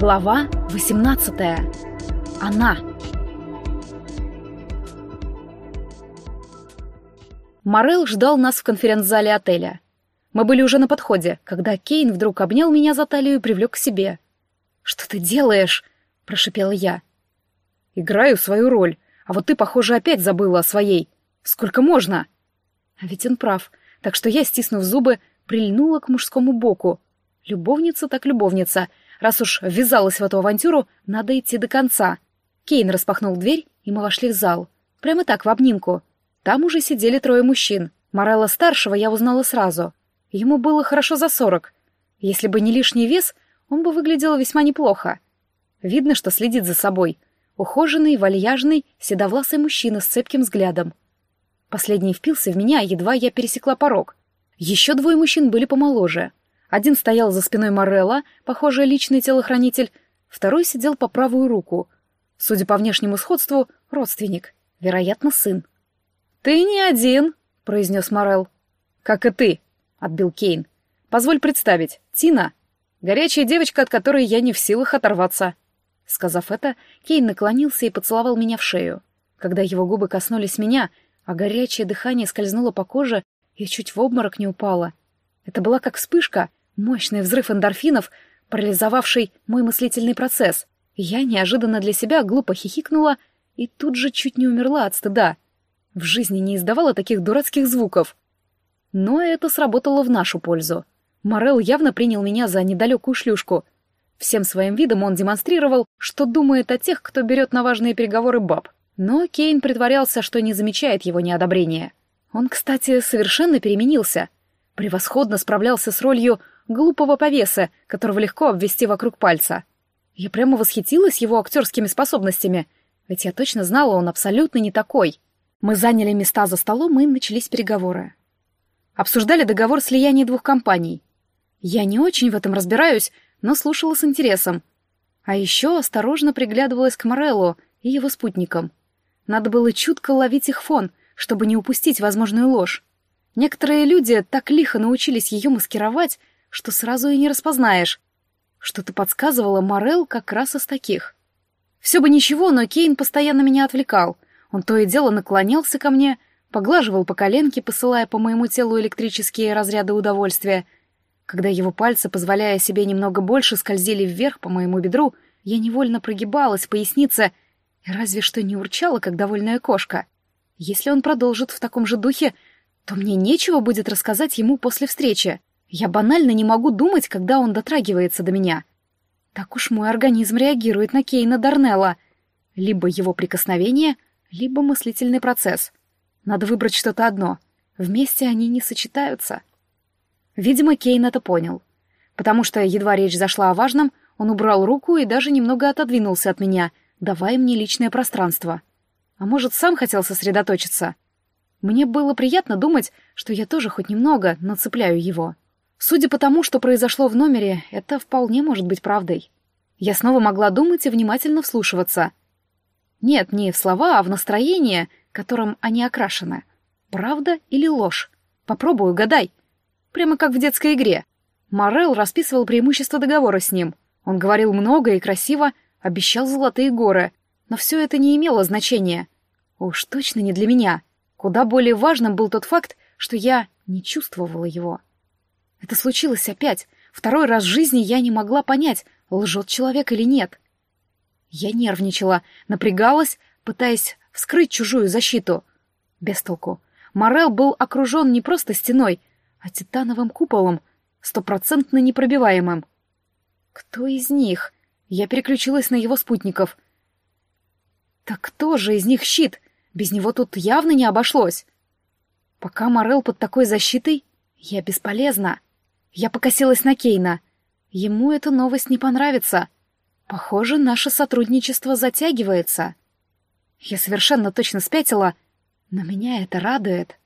Глава 18. Она. Морел ждал нас в конференц-зале отеля. Мы были уже на подходе, когда Кейн вдруг обнял меня за талию и привлек к себе. «Что ты делаешь?» — прошипела я. «Играю свою роль, а вот ты, похоже, опять забыла о своей. Сколько можно?» А ведь он прав, так что я, стиснув зубы, прильнула к мужскому боку. Любовница так любовница. Раз уж ввязалась в эту авантюру, надо идти до конца. Кейн распахнул дверь, и мы вошли в зал. Прямо так, в обнимку. Там уже сидели трое мужчин. Морелла-старшего я узнала сразу. Ему было хорошо за сорок. Если бы не лишний вес, он бы выглядел весьма неплохо. Видно, что следит за собой. Ухоженный, вальяжный, седовласый мужчина с цепким взглядом. Последний впился в меня, едва я пересекла порог. Еще двое мужчин были помоложе. Один стоял за спиной Морелла, похоже, личный телохранитель, второй сидел по правую руку. Судя по внешнему сходству, родственник, вероятно, сын. «Ты не один», — произнес Морелл. «Как и ты», — отбил Кейн. «Позволь представить, Тина. Горячая девочка, от которой я не в силах оторваться». Сказав это, Кейн наклонился и поцеловал меня в шею. Когда его губы коснулись меня, а горячее дыхание скользнуло по коже, я чуть в обморок не упала. Это была как вспышка, мощный взрыв эндорфинов, парализовавший мой мыслительный процесс. Я неожиданно для себя глупо хихикнула и тут же чуть не умерла от стыда. В жизни не издавала таких дурацких звуков. Но это сработало в нашу пользу. Морел явно принял меня за недалекую шлюшку. Всем своим видом он демонстрировал, что думает о тех, кто берет на важные переговоры баб. Но Кейн притворялся, что не замечает его неодобрения. Он, кстати, совершенно переменился. Превосходно справлялся с ролью глупого повеса, которого легко обвести вокруг пальца. Я прямо восхитилась его актерскими способностями, ведь я точно знала, он абсолютно не такой. Мы заняли места за столом, и начались переговоры. Обсуждали договор слияния двух компаний. Я не очень в этом разбираюсь, но слушала с интересом. А еще осторожно приглядывалась к Мореллу и его спутникам. Надо было чутко ловить их фон, чтобы не упустить возможную ложь. Некоторые люди так лихо научились ее маскировать, что сразу и не распознаешь. Что-то подсказывало Морел как раз из таких. Все бы ничего, но Кейн постоянно меня отвлекал. Он то и дело наклонялся ко мне, поглаживал по коленке, посылая по моему телу электрические разряды удовольствия. Когда его пальцы, позволяя себе немного больше, скользили вверх по моему бедру, я невольно прогибалась в пояснице и разве что не урчала, как довольная кошка. Если он продолжит в таком же духе, то мне нечего будет рассказать ему после встречи. Я банально не могу думать, когда он дотрагивается до меня. Так уж мой организм реагирует на Кейна Дарнелла. Либо его прикосновение, либо мыслительный процесс. Надо выбрать что-то одно. Вместе они не сочетаются. Видимо, Кейн это понял. Потому что, едва речь зашла о важном, он убрал руку и даже немного отодвинулся от меня, давая мне личное пространство. А может, сам хотел сосредоточиться? Мне было приятно думать, что я тоже хоть немного нацепляю его. Судя по тому, что произошло в номере, это вполне может быть правдой. Я снова могла думать и внимательно вслушиваться. Нет, не в слова, а в настроение, которым они окрашены. Правда или ложь? Попробуй, угадай. Прямо как в детской игре. Морел расписывал преимущества договора с ним. Он говорил много и красиво, обещал золотые горы, но все это не имело значения. Уж точно не для меня. Куда более важным был тот факт, что я не чувствовала его. Это случилось опять. Второй раз в жизни я не могла понять, лжет человек или нет. Я нервничала, напрягалась, пытаясь вскрыть чужую защиту. Без толку. Морел был окружен не просто стеной, а титановым куполом, стопроцентно непробиваемым. Кто из них? Я переключилась на его спутников — так кто же из них щит? Без него тут явно не обошлось. Пока Морел под такой защитой, я бесполезна. Я покосилась на Кейна. Ему эта новость не понравится. Похоже, наше сотрудничество затягивается. Я совершенно точно спятила, но меня это радует.